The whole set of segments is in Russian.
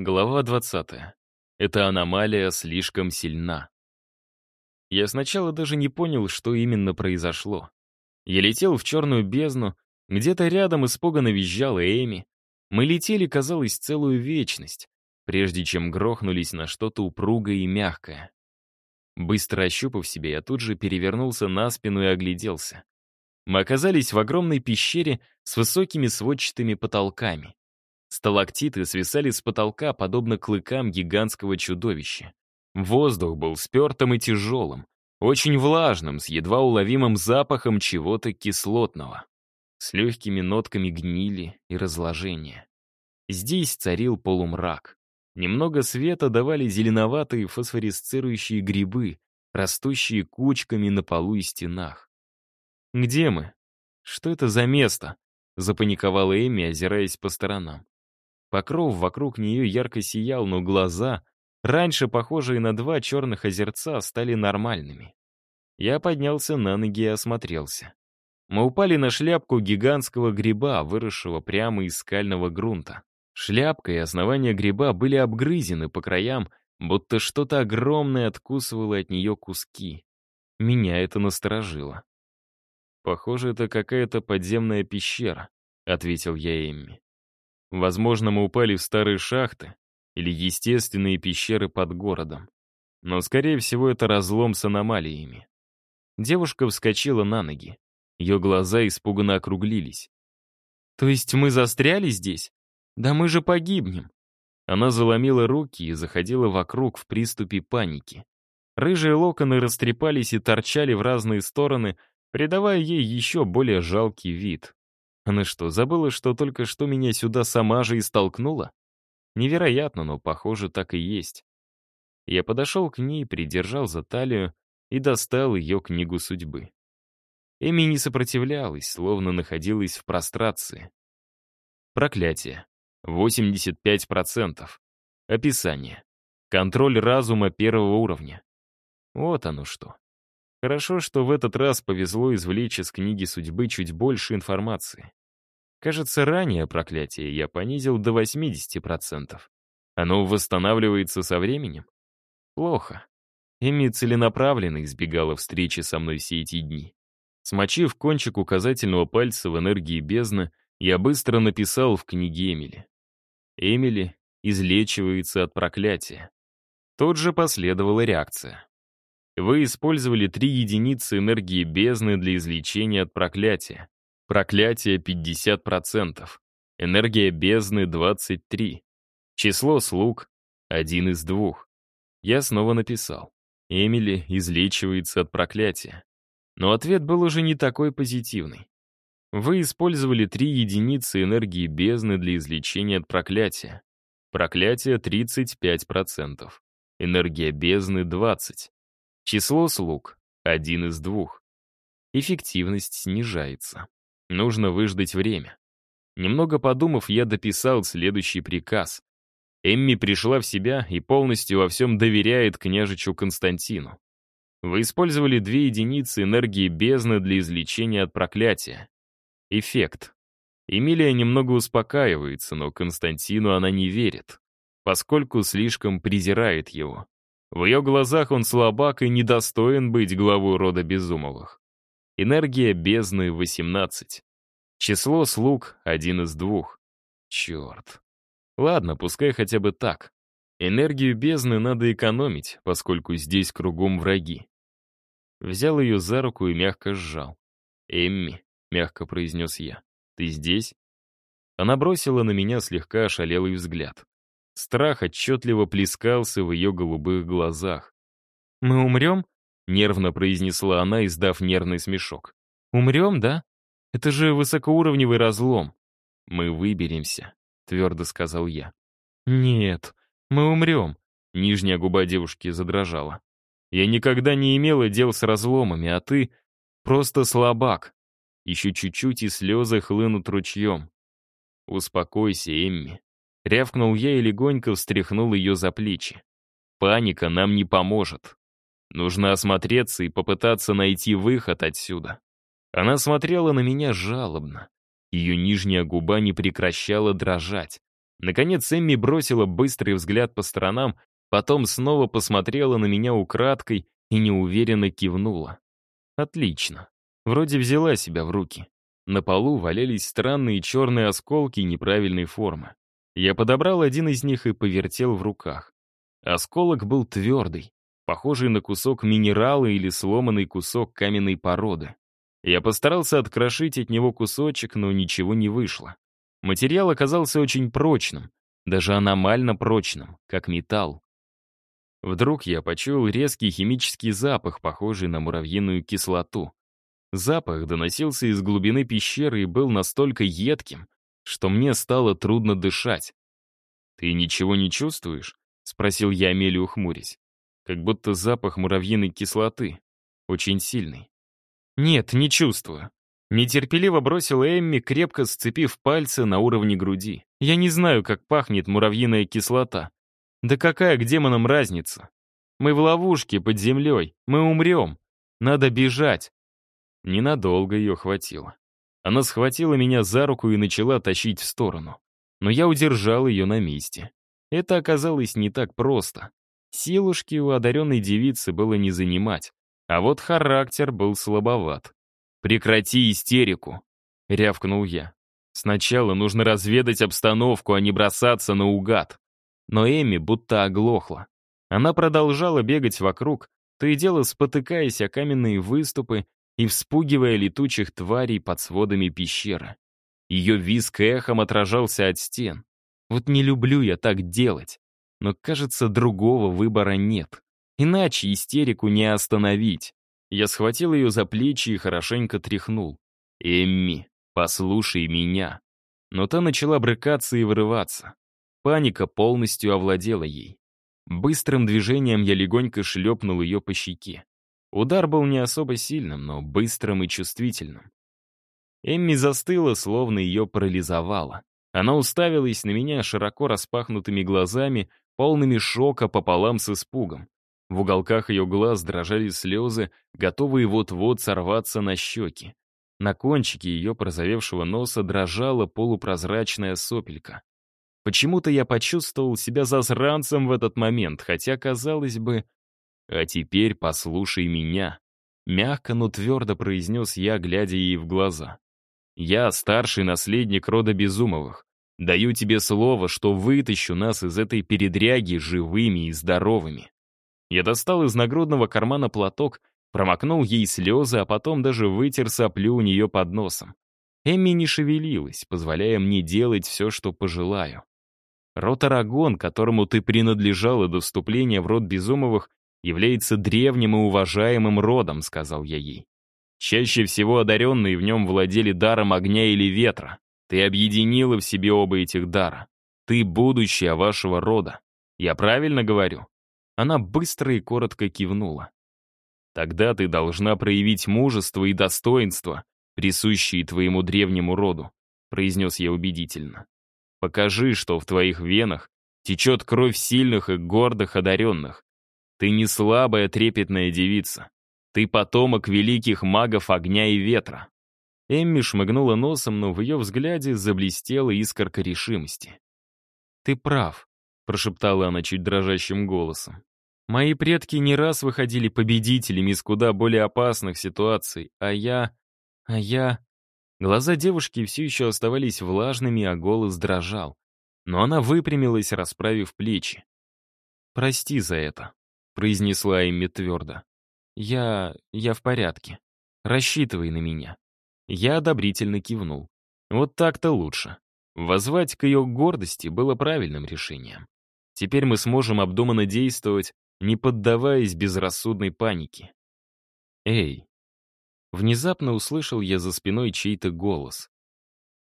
Глава 20. Эта аномалия слишком сильна. Я сначала даже не понял, что именно произошло. Я летел в черную бездну, где-то рядом испуганно визжала Эми. Мы летели, казалось, целую вечность, прежде чем грохнулись на что-то упругое и мягкое. Быстро ощупав себя, я тут же перевернулся на спину и огляделся. Мы оказались в огромной пещере с высокими сводчатыми потолками. Сталактиты свисали с потолка, подобно клыкам гигантского чудовища. Воздух был спертым и тяжелым, очень влажным, с едва уловимым запахом чего-то кислотного, с легкими нотками гнили и разложения. Здесь царил полумрак. Немного света давали зеленоватые фосфорисцирующие грибы, растущие кучками на полу и стенах. «Где мы? Что это за место?» — запаниковала Эми, озираясь по сторонам. Покров вокруг нее ярко сиял, но глаза, раньше похожие на два черных озерца, стали нормальными. Я поднялся на ноги и осмотрелся. Мы упали на шляпку гигантского гриба, выросшего прямо из скального грунта. Шляпка и основание гриба были обгрызены по краям, будто что-то огромное откусывало от нее куски. Меня это насторожило. «Похоже, это какая-то подземная пещера», — ответил я Эмми. Возможно, мы упали в старые шахты или естественные пещеры под городом. Но, скорее всего, это разлом с аномалиями. Девушка вскочила на ноги. Ее глаза испуганно округлились. «То есть мы застряли здесь? Да мы же погибнем!» Она заломила руки и заходила вокруг в приступе паники. Рыжие локоны растрепались и торчали в разные стороны, придавая ей еще более жалкий вид. Она что, забыла, что только что меня сюда сама же и столкнула? Невероятно, но, похоже, так и есть. Я подошел к ней, придержал за талию и достал ее книгу судьбы. Эми не сопротивлялась, словно находилась в прострации. Проклятие. 85%. Описание. Контроль разума первого уровня. Вот оно что. Хорошо, что в этот раз повезло извлечь из книги судьбы чуть больше информации. Кажется, ранее проклятие я понизил до 80%. Оно восстанавливается со временем? Плохо. Эми целенаправленно избегала встречи со мной все эти дни. Смочив кончик указательного пальца в энергии бездны, я быстро написал в книге Эмили. Эмили излечивается от проклятия. Тут же последовала реакция. Вы использовали три единицы энергии бездны для излечения от проклятия. Проклятие 50%. Энергия бездны 23. Число слуг один из двух. Я снова написал. Эмили излечивается от проклятия. Но ответ был уже не такой позитивный. Вы использовали три единицы энергии бездны для излечения от проклятия. Проклятие 35%. Энергия бездны 20. Число слуг один из двух. Эффективность снижается. Нужно выждать время. Немного подумав, я дописал следующий приказ. Эмми пришла в себя и полностью во всем доверяет княжичу Константину. Вы использовали две единицы энергии бездны для излечения от проклятия. Эффект. Эмилия немного успокаивается, но Константину она не верит, поскольку слишком презирает его. В ее глазах он слабак и недостоин быть главой рода Безумовых. Энергия бездны — 18. Число слуг — один из двух. Черт. Ладно, пускай хотя бы так. Энергию бездны надо экономить, поскольку здесь кругом враги. Взял ее за руку и мягко сжал. «Эмми», — мягко произнес я, — «ты здесь?» Она бросила на меня слегка ошалелый взгляд. Страх отчетливо плескался в ее голубых глазах. «Мы умрем?» Нервно произнесла она, издав нервный смешок. «Умрем, да? Это же высокоуровневый разлом». «Мы выберемся», — твердо сказал я. «Нет, мы умрем», — нижняя губа девушки задрожала. «Я никогда не имела дел с разломами, а ты просто слабак. Еще чуть-чуть, и слезы хлынут ручьем». «Успокойся, Эмми», — рявкнул я и легонько встряхнул ее за плечи. «Паника нам не поможет. Нужно осмотреться и попытаться найти выход отсюда. Она смотрела на меня жалобно. Ее нижняя губа не прекращала дрожать. Наконец Эмми бросила быстрый взгляд по сторонам, потом снова посмотрела на меня украдкой и неуверенно кивнула. Отлично. Вроде взяла себя в руки. На полу валялись странные черные осколки неправильной формы. Я подобрал один из них и повертел в руках. Осколок был твердый, похожий на кусок минерала или сломанный кусок каменной породы. Я постарался открошить от него кусочек, но ничего не вышло. Материал оказался очень прочным, даже аномально прочным, как металл. Вдруг я почуял резкий химический запах, похожий на муравьиную кислоту. Запах доносился из глубины пещеры и был настолько едким, что мне стало трудно дышать. «Ты ничего не чувствуешь?» — спросил я Амелию, хмурясь. «Как будто запах муравьиной кислоты. Очень сильный». «Нет, не чувствую. Нетерпеливо бросила Эмми, крепко сцепив пальцы на уровне груди. «Я не знаю, как пахнет муравьиная кислота. Да какая к демонам разница? Мы в ловушке под землей, мы умрем. Надо бежать». Ненадолго ее хватило. Она схватила меня за руку и начала тащить в сторону. Но я удержал ее на месте. Это оказалось не так просто. Силушки у одаренной девицы было не занимать, а вот характер был слабоват. «Прекрати истерику!» — рявкнул я. «Сначала нужно разведать обстановку, а не бросаться наугад». Но Эми будто оглохла. Она продолжала бегать вокруг, то и дело спотыкаясь о каменные выступы и вспугивая летучих тварей под сводами пещеры. Ее визг эхом отражался от стен. Вот не люблю я так делать, но, кажется, другого выбора нет. Иначе истерику не остановить. Я схватил ее за плечи и хорошенько тряхнул. «Эмми, послушай меня». Но та начала брыкаться и вырываться. Паника полностью овладела ей. Быстрым движением я легонько шлепнул ее по щеке. Удар был не особо сильным, но быстрым и чувствительным. Эмми застыла, словно ее парализовало. Она уставилась на меня широко распахнутыми глазами, полными шока пополам с испугом. В уголках ее глаз дрожали слезы, готовые вот-вот сорваться на щеки. На кончике ее прозовевшего носа дрожала полупрозрачная сопелька. Почему-то я почувствовал себя засранцем в этот момент, хотя, казалось бы... «А теперь послушай меня», — мягко, но твердо произнес я, глядя ей в глаза. «Я старший наследник рода Безумовых. Даю тебе слово, что вытащу нас из этой передряги живыми и здоровыми. Я достал из нагрудного кармана платок, промокнул ей слезы, а потом даже вытер соплю у нее под носом. Эмми не шевелилась, позволяя мне делать все, что пожелаю. Род Арагон, которому ты принадлежала до вступления в род Безумовых, является древним и уважаемым родом, сказал я ей. Чаще всего одаренные в нем владели даром огня или ветра. Ты объединила в себе оба этих дара. Ты будущее вашего рода. Я правильно говорю? Она быстро и коротко кивнула. «Тогда ты должна проявить мужество и достоинство, присущие твоему древнему роду», произнес я убедительно. «Покажи, что в твоих венах течет кровь сильных и гордых одаренных. Ты не слабая трепетная девица. Ты потомок великих магов огня и ветра». Эмми шмыгнула носом, но в ее взгляде заблестела искорка решимости. «Ты прав», — прошептала она чуть дрожащим голосом. Мои предки не раз выходили победителями из куда более опасных ситуаций, а я... а я... Глаза девушки все еще оставались влажными, а голос дрожал. Но она выпрямилась, расправив плечи. «Прости за это», — произнесла Эмми твердо. «Я... я в порядке. Рассчитывай на меня». Я одобрительно кивнул. Вот так-то лучше. Возвать к ее гордости было правильным решением. Теперь мы сможем обдуманно действовать не поддаваясь безрассудной панике. «Эй!» Внезапно услышал я за спиной чей-то голос.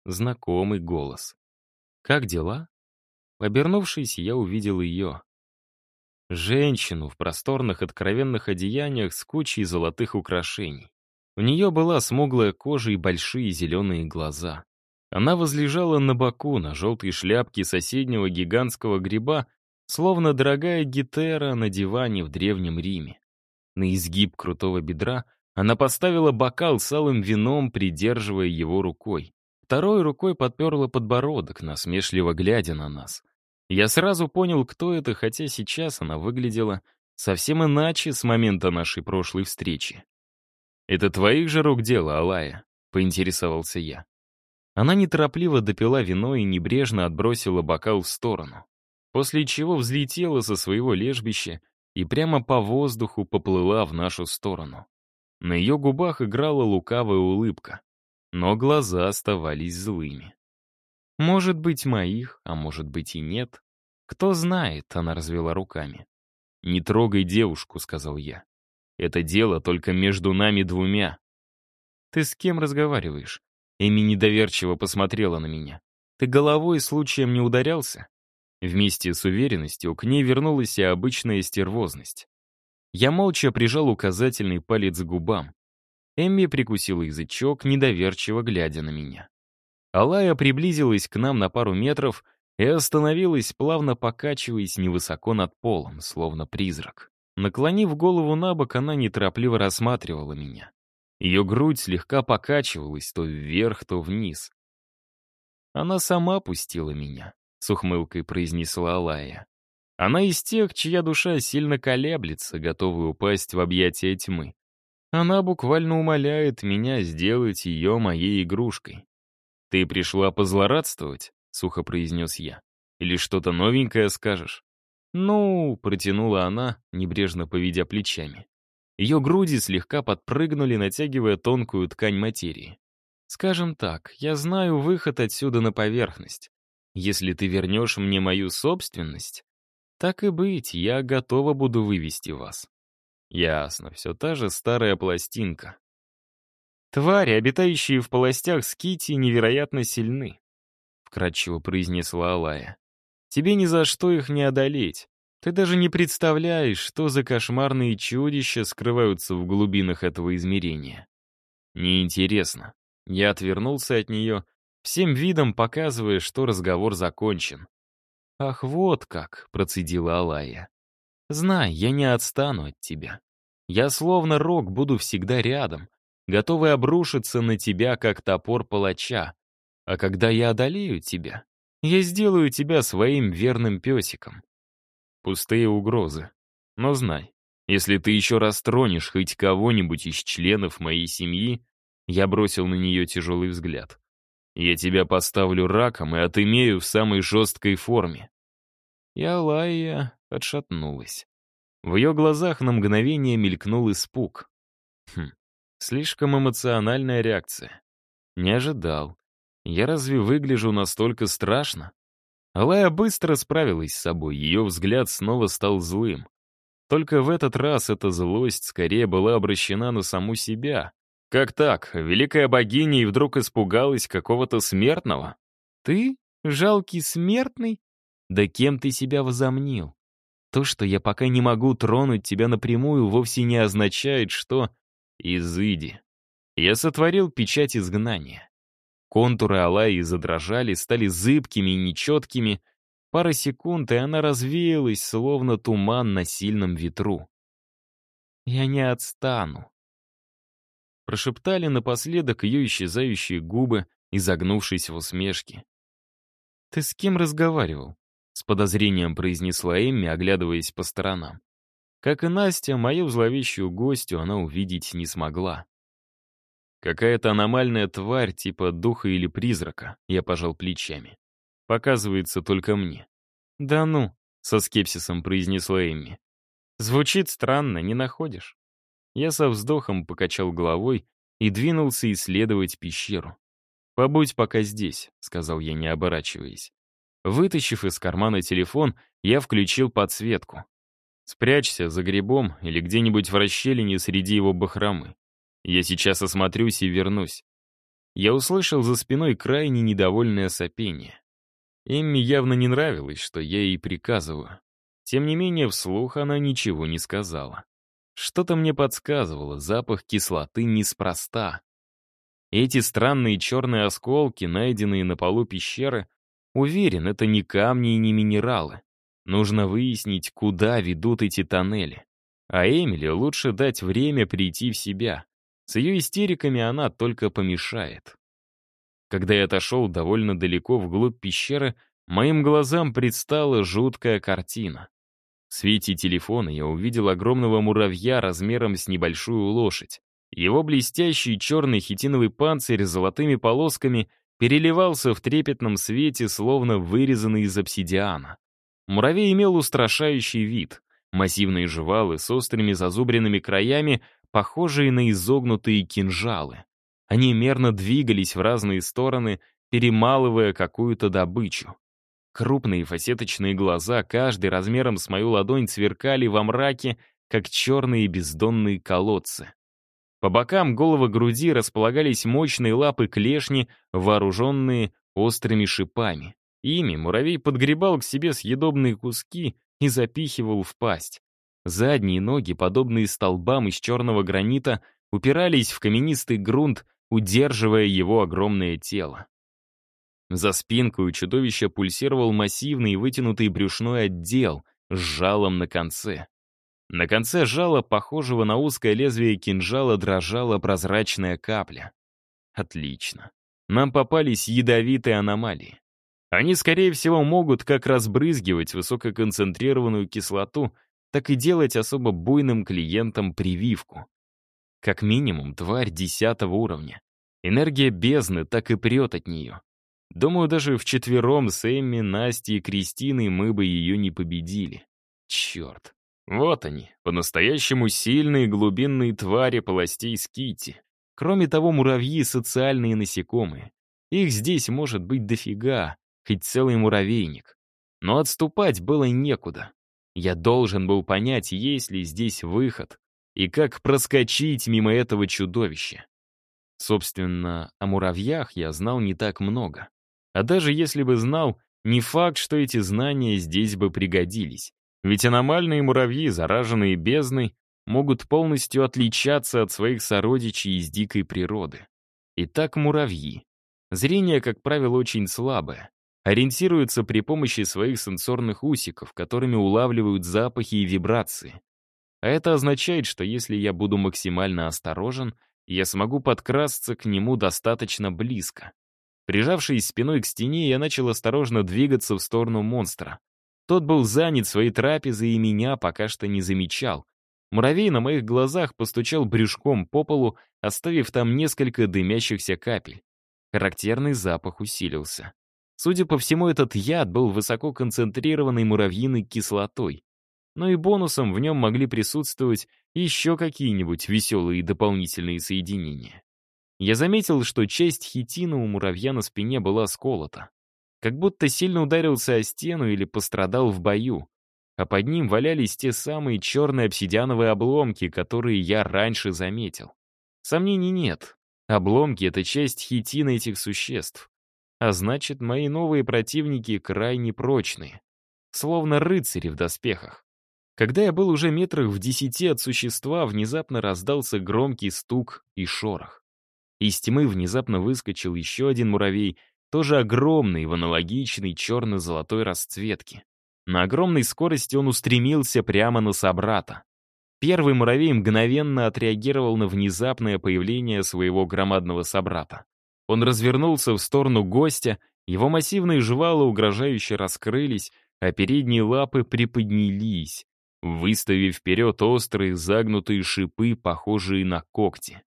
Знакомый голос. «Как дела?» Обернувшись, я увидел ее. Женщину в просторных откровенных одеяниях с кучей золотых украшений. У нее была смуглая кожа и большие зеленые глаза. Она возлежала на боку на желтой шляпке соседнего гигантского гриба словно дорогая гитера на диване в Древнем Риме. На изгиб крутого бедра она поставила бокал с алым вином, придерживая его рукой. Второй рукой подперла подбородок, насмешливо глядя на нас. Я сразу понял, кто это, хотя сейчас она выглядела совсем иначе с момента нашей прошлой встречи. «Это твоих же рук дело, Алая?» — поинтересовался я. Она неторопливо допила вино и небрежно отбросила бокал в сторону, после чего взлетела со своего лежбища и прямо по воздуху поплыла в нашу сторону. На ее губах играла лукавая улыбка, но глаза оставались злыми. Может быть, моих, а может быть и нет. Кто знает, она развела руками. «Не трогай девушку», — сказал я. «Это дело только между нами двумя». «Ты с кем разговариваешь?» Эми недоверчиво посмотрела на меня. «Ты головой случаем не ударялся?» Вместе с уверенностью к ней вернулась и обычная стервозность. Я молча прижал указательный палец к губам. Эмми прикусила язычок, недоверчиво глядя на меня. Алая приблизилась к нам на пару метров и остановилась, плавно покачиваясь невысоко над полом, словно призрак. Наклонив голову на бок, она неторопливо рассматривала меня. Ее грудь слегка покачивалась то вверх, то вниз. Она сама пустила меня с ухмылкой произнесла Алая. Она из тех, чья душа сильно колеблется, готовая упасть в объятия тьмы. Она буквально умоляет меня сделать ее моей игрушкой. «Ты пришла позлорадствовать?» — сухо произнес я. «Или что-то новенькое скажешь?» «Ну», — протянула она, небрежно поведя плечами. Ее груди слегка подпрыгнули, натягивая тонкую ткань материи. «Скажем так, я знаю выход отсюда на поверхность. Если ты вернешь мне мою собственность, так и быть, я готова буду вывести вас. Ясно, все та же старая пластинка. Твари, обитающие в полостях Скити, невероятно сильны, вкратчиво произнесла Алая. Тебе ни за что их не одолеть. Ты даже не представляешь, что за кошмарные чудища скрываются в глубинах этого измерения. Неинтересно. Я отвернулся от нее всем видом показывая, что разговор закончен. «Ах, вот как!» — процедила Алая. «Знай, я не отстану от тебя. Я словно рог буду всегда рядом, готовый обрушиться на тебя, как топор палача. А когда я одолею тебя, я сделаю тебя своим верным песиком». Пустые угрозы. Но знай, если ты еще раз тронешь хоть кого-нибудь из членов моей семьи, я бросил на нее тяжелый взгляд. Я тебя поставлю раком и отымею в самой жесткой форме». И Алая отшатнулась. В ее глазах на мгновение мелькнул испуг. Хм, слишком эмоциональная реакция. Не ожидал. Я разве выгляжу настолько страшно? Алая быстро справилась с собой, ее взгляд снова стал злым. Только в этот раз эта злость скорее была обращена на саму себя, как так? Великая богиня и вдруг испугалась какого-то смертного? Ты? Жалкий смертный? Да кем ты себя возомнил? То, что я пока не могу тронуть тебя напрямую, вовсе не означает, что... Изыди. Я сотворил печать изгнания. Контуры Алаи задрожали, стали зыбкими и нечеткими. Пара секунд, и она развеялась, словно туман на сильном ветру. «Я не отстану», Прошептали напоследок ее исчезающие губы, изогнувшись в усмешке. «Ты с кем разговаривал?» — с подозрением произнесла Эмми, оглядываясь по сторонам. Как и Настя, мою зловещую гостью она увидеть не смогла. Какая-то аномальная тварь типа духа или призрака, я пожал плечами. Показывается только мне. «Да ну», — со скепсисом произнесла Эмми. «Звучит странно, не находишь?» Я со вздохом покачал головой и двинулся исследовать пещеру. «Побудь пока здесь», — сказал я, не оборачиваясь. Вытащив из кармана телефон, я включил подсветку. «Спрячься за грибом или где-нибудь в расщелине среди его бахромы. Я сейчас осмотрюсь и вернусь». Я услышал за спиной крайне недовольное сопение. Эмми явно не нравилось, что я ей приказываю. Тем не менее, вслух она ничего не сказала. Что-то мне подсказывало, запах кислоты неспроста. Эти странные черные осколки, найденные на полу пещеры, уверен, это не камни и не минералы. Нужно выяснить, куда ведут эти тоннели. А Эмили лучше дать время прийти в себя. С ее истериками она только помешает. Когда я отошел довольно далеко вглубь пещеры, моим глазам предстала жуткая картина. В свете телефона я увидел огромного муравья размером с небольшую лошадь. Его блестящий черный хитиновый панцирь с золотыми полосками переливался в трепетном свете, словно вырезанный из обсидиана. Муравей имел устрашающий вид. Массивные жевалы с острыми зазубренными краями, похожие на изогнутые кинжалы. Они мерно двигались в разные стороны, перемалывая какую-то добычу. Крупные фасеточные глаза, каждый размером с мою ладонь, сверкали во мраке, как черные бездонные колодцы. По бокам головы груди располагались мощные лапы клешни, вооруженные острыми шипами. Ими муравей подгребал к себе съедобные куски и запихивал в пасть. Задние ноги, подобные столбам из черного гранита, упирались в каменистый грунт, удерживая его огромное тело. За спинкой у чудовища пульсировал массивный вытянутый брюшной отдел с жалом на конце. На конце жала, похожего на узкое лезвие кинжала, дрожала прозрачная капля. Отлично. Нам попались ядовитые аномалии. Они, скорее всего, могут как разбрызгивать высококонцентрированную кислоту, так и делать особо буйным клиентам прививку. Как минимум, тварь десятого уровня. Энергия бездны так и прет от нее. Думаю, даже вчетвером с Эмми, Настей и Кристиной мы бы ее не победили. Черт. Вот они, по-настоящему сильные глубинные твари полостей скити. Кроме того, муравьи — социальные насекомые. Их здесь может быть дофига, хоть целый муравейник. Но отступать было некуда. Я должен был понять, есть ли здесь выход, и как проскочить мимо этого чудовища. Собственно, о муравьях я знал не так много. А даже если бы знал, не факт, что эти знания здесь бы пригодились. Ведь аномальные муравьи, зараженные бездной, могут полностью отличаться от своих сородичей из дикой природы. Итак, муравьи. Зрение, как правило, очень слабое. Ориентируются при помощи своих сенсорных усиков, которыми улавливают запахи и вибрации. А это означает, что если я буду максимально осторожен, я смогу подкрасться к нему достаточно близко. Прижавшись спиной к стене, я начал осторожно двигаться в сторону монстра. Тот был занят своей трапезой и меня пока что не замечал. Муравей на моих глазах постучал брюшком по полу, оставив там несколько дымящихся капель. Характерный запах усилился. Судя по всему, этот яд был высоко концентрированной муравьиной кислотой. Но и бонусом в нем могли присутствовать еще какие-нибудь веселые дополнительные соединения. Я заметил, что часть хитина у муравья на спине была сколота. Как будто сильно ударился о стену или пострадал в бою. А под ним валялись те самые черные обсидиановые обломки, которые я раньше заметил. Сомнений нет. Обломки — это часть хитина этих существ. А значит, мои новые противники крайне прочные. Словно рыцари в доспехах. Когда я был уже метрах в десяти от существа, внезапно раздался громкий стук и шорох. Из тьмы внезапно выскочил еще один муравей, тоже огромный, в аналогичной черно-золотой расцветке. На огромной скорости он устремился прямо на собрата. Первый муравей мгновенно отреагировал на внезапное появление своего громадного собрата. Он развернулся в сторону гостя, его массивные жвала угрожающе раскрылись, а передние лапы приподнялись, выставив вперед острые загнутые шипы, похожие на когти.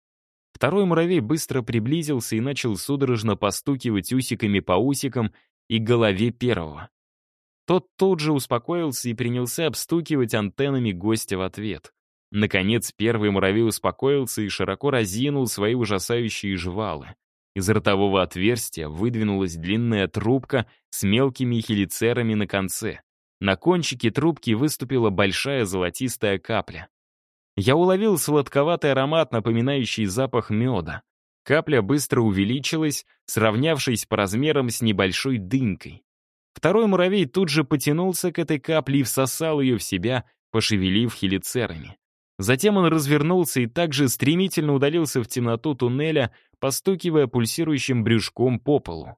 Второй муравей быстро приблизился и начал судорожно постукивать усиками по усикам и голове первого. Тот тут же успокоился и принялся обстукивать антеннами гостя в ответ. Наконец, первый муравей успокоился и широко разинул свои ужасающие жвалы. Из ротового отверстия выдвинулась длинная трубка с мелкими хелицерами на конце. На кончике трубки выступила большая золотистая капля. Я уловил сладковатый аромат, напоминающий запах меда. Капля быстро увеличилась, сравнявшись по размерам с небольшой дынькой. Второй муравей тут же потянулся к этой капле и всосал ее в себя, пошевелив хелицерами. Затем он развернулся и также стремительно удалился в темноту туннеля, постукивая пульсирующим брюшком по полу.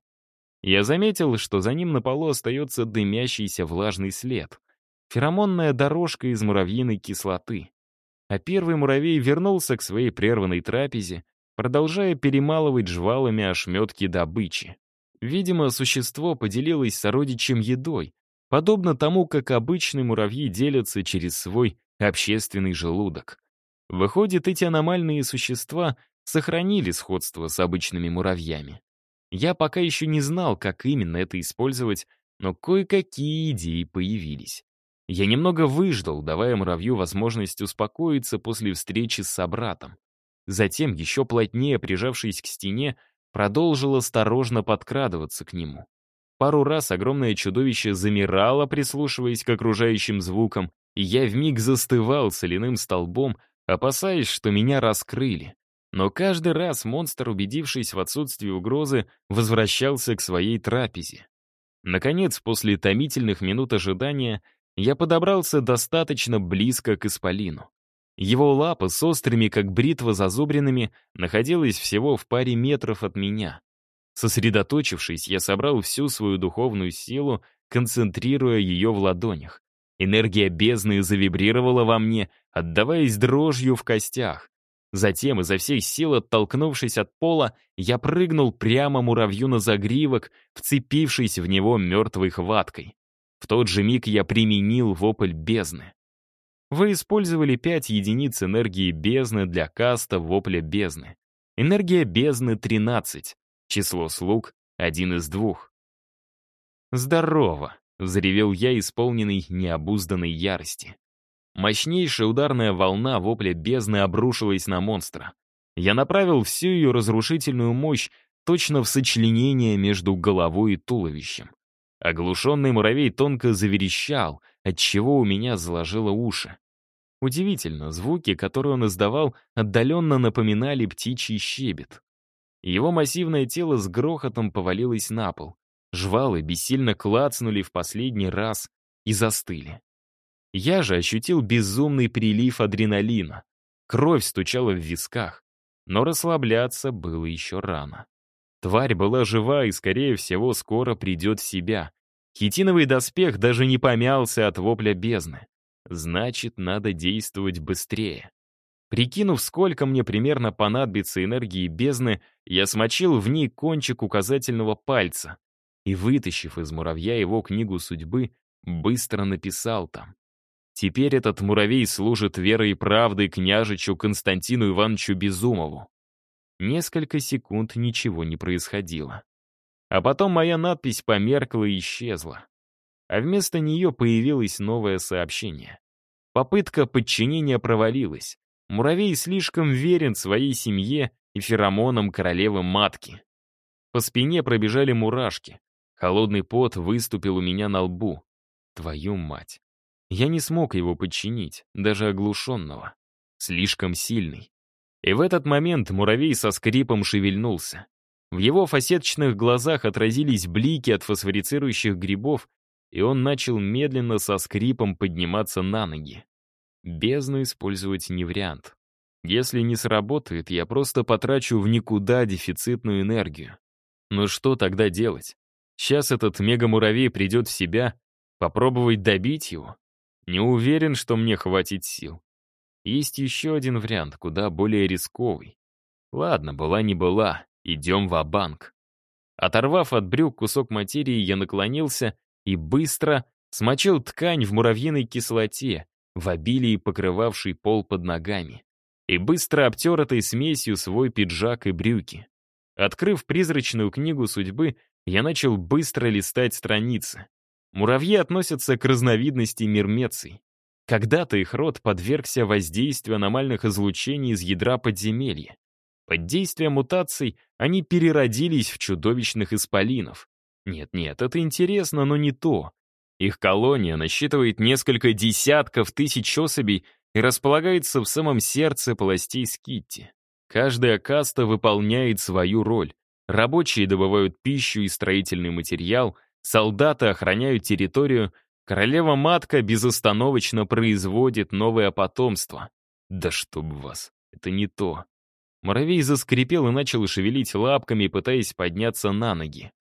Я заметил, что за ним на полу остается дымящийся влажный след. Феромонная дорожка из муравьиной кислоты а первый муравей вернулся к своей прерванной трапезе, продолжая перемалывать жвалами ошметки добычи. Видимо, существо поделилось сородичем едой, подобно тому, как обычные муравьи делятся через свой общественный желудок. Выходит, эти аномальные существа сохранили сходство с обычными муравьями. Я пока еще не знал, как именно это использовать, но кое-какие идеи появились. Я немного выждал, давая муравью возможность успокоиться после встречи с собратом. Затем, еще плотнее прижавшись к стене, продолжил осторожно подкрадываться к нему. Пару раз огромное чудовище замирало, прислушиваясь к окружающим звукам, и я вмиг застывал соляным столбом, опасаясь, что меня раскрыли. Но каждый раз монстр, убедившись в отсутствии угрозы, возвращался к своей трапезе. Наконец, после томительных минут ожидания, я подобрался достаточно близко к исполину. Его лапа с острыми, как бритва, зазубринами находилась всего в паре метров от меня. Сосредоточившись, я собрал всю свою духовную силу, концентрируя ее в ладонях. Энергия бездны завибрировала во мне, отдаваясь дрожью в костях. Затем, изо всех сил оттолкнувшись от пола, я прыгнул прямо муравью на загривок, вцепившись в него мертвой хваткой. В тот же миг я применил вопль бездны. Вы использовали 5 единиц энергии бездны для каста вопля бездны. Энергия бездны — 13. Число слуг — один из двух. «Здорово!» — взревел я, исполненный необузданной ярости. Мощнейшая ударная волна вопля бездны обрушилась на монстра. Я направил всю ее разрушительную мощь точно в сочленение между головой и туловищем. Оглушенный муравей тонко заверещал, отчего у меня заложило уши. Удивительно, звуки, которые он издавал, отдаленно напоминали птичий щебет. Его массивное тело с грохотом повалилось на пол. Жвалы бессильно клацнули в последний раз и застыли. Я же ощутил безумный прилив адреналина. Кровь стучала в висках, но расслабляться было еще рано. Тварь была жива и, скорее всего, скоро придет в себя. Хитиновый доспех даже не помялся от вопля бездны. Значит, надо действовать быстрее. Прикинув, сколько мне примерно понадобится энергии бездны, я смочил в ней кончик указательного пальца и, вытащив из муравья его книгу судьбы, быстро написал там. Теперь этот муравей служит верой и правдой княжичу Константину Ивановичу Безумову. Несколько секунд ничего не происходило. А потом моя надпись померкла и исчезла а вместо нее появилось новое сообщение. Попытка подчинения провалилась. Муравей слишком верен своей семье и феромонам королевы-матки. По спине пробежали мурашки. Холодный пот выступил у меня на лбу. Твою мать. Я не смог его подчинить, даже оглушенного. Слишком сильный. И в этот момент муравей со скрипом шевельнулся. В его фасеточных глазах отразились блики от фосфорицирующих грибов и он начал медленно со скрипом подниматься на ноги. Бездну использовать не вариант. Если не сработает, я просто потрачу в никуда дефицитную энергию. Но что тогда делать? Сейчас этот мега-муравей придет в себя, попробовать добить его? Не уверен, что мне хватит сил. Есть еще один вариант, куда более рисковый. Ладно, была не была, идем в банк Оторвав от брюк кусок материи, я наклонился и быстро смочил ткань в муравьиной кислоте, в обилии покрывавшей пол под ногами, и быстро обтер этой смесью свой пиджак и брюки. Открыв призрачную книгу судьбы, я начал быстро листать страницы. Муравьи относятся к разновидности мирмеций. Когда-то их род подвергся воздействию аномальных излучений из ядра подземелья. Под действием мутаций они переродились в чудовищных исполинов, нет-нет, это интересно, но не то. Их колония насчитывает несколько десятков тысяч особей и располагается в самом сердце полостей Скитти. Каждая каста выполняет свою роль. Рабочие добывают пищу и строительный материал, солдаты охраняют территорию, королева-матка безостановочно производит новое потомство. Да чтоб вас, это не то. Муравей заскрипел и начал шевелить лапками, пытаясь подняться на ноги.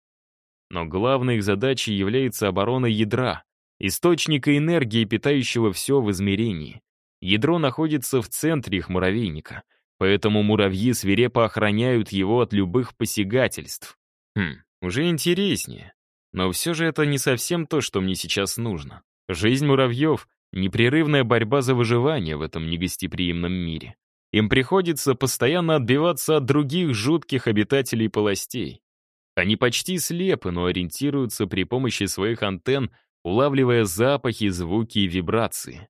Но главной их задачей является оборона ядра, источника энергии, питающего все в измерении. Ядро находится в центре их муравейника, поэтому муравьи свирепо охраняют его от любых посягательств. Хм, уже интереснее. Но все же это не совсем то, что мне сейчас нужно. Жизнь муравьев — непрерывная борьба за выживание в этом негостеприимном мире. Им приходится постоянно отбиваться от других жутких обитателей полостей. Они почти слепы, но ориентируются при помощи своих антенн, улавливая запахи, звуки и вибрации.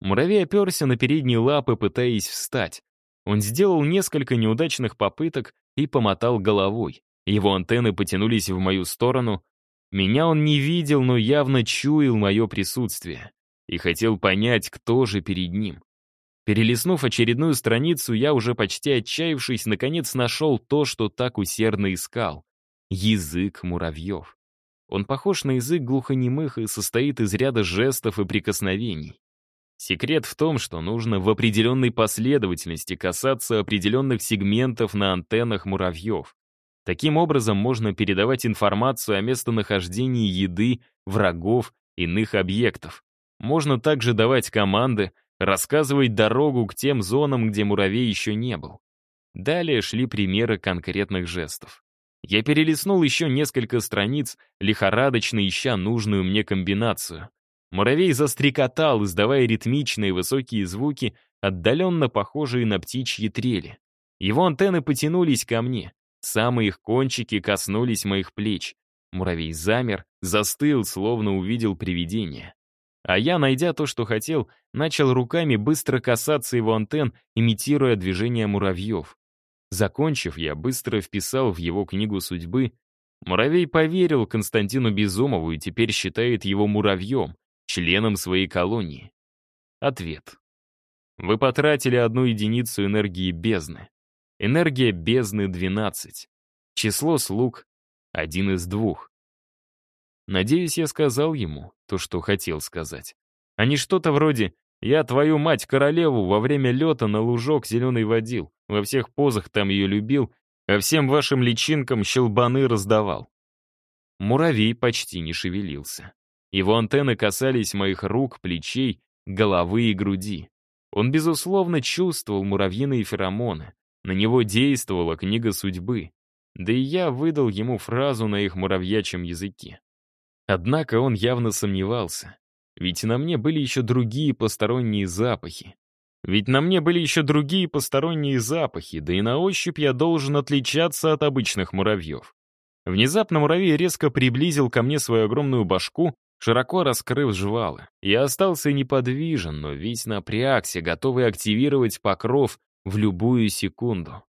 Муравей оперся на передние лапы, пытаясь встать. Он сделал несколько неудачных попыток и помотал головой. Его антенны потянулись в мою сторону. Меня он не видел, но явно чуял мое присутствие. И хотел понять, кто же перед ним. Перелистнув очередную страницу, я, уже почти отчаявшись, наконец нашел то, что так усердно искал. Язык муравьев. Он похож на язык глухонемых и состоит из ряда жестов и прикосновений. Секрет в том, что нужно в определенной последовательности касаться определенных сегментов на антеннах муравьев. Таким образом можно передавать информацию о местонахождении еды, врагов, иных объектов. Можно также давать команды, рассказывать дорогу к тем зонам, где муравей еще не был. Далее шли примеры конкретных жестов. Я перелистнул еще несколько страниц, лихорадочно ища нужную мне комбинацию. Муравей застрекотал, издавая ритмичные высокие звуки, отдаленно похожие на птичьи трели. Его антенны потянулись ко мне. Самые их кончики коснулись моих плеч. Муравей замер, застыл, словно увидел привидение. А я, найдя то, что хотел, начал руками быстро касаться его антенн, имитируя движения муравьев. Закончив, я быстро вписал в его книгу судьбы. Муравей поверил Константину Безумову и теперь считает его муравьем, членом своей колонии. Ответ. Вы потратили одну единицу энергии бездны. Энергия бездны — 12. Число слуг — один из двух. Надеюсь, я сказал ему то, что хотел сказать. А не что-то вроде «Я твою мать-королеву во время лета на лужок зеленый водил, во всех позах там ее любил, а всем вашим личинкам щелбаны раздавал». Муравей почти не шевелился. Его антенны касались моих рук, плечей, головы и груди. Он, безусловно, чувствовал муравьиные феромоны. На него действовала книга судьбы. Да и я выдал ему фразу на их муравьячьем языке. Однако он явно сомневался. Ведь на мне были еще другие посторонние запахи. Ведь на мне были еще другие посторонние запахи, да и на ощупь я должен отличаться от обычных муравьев. Внезапно муравей резко приблизил ко мне свою огромную башку, широко раскрыв жвалы. Я остался неподвижен, но весь напрягся, готовый активировать покров в любую секунду.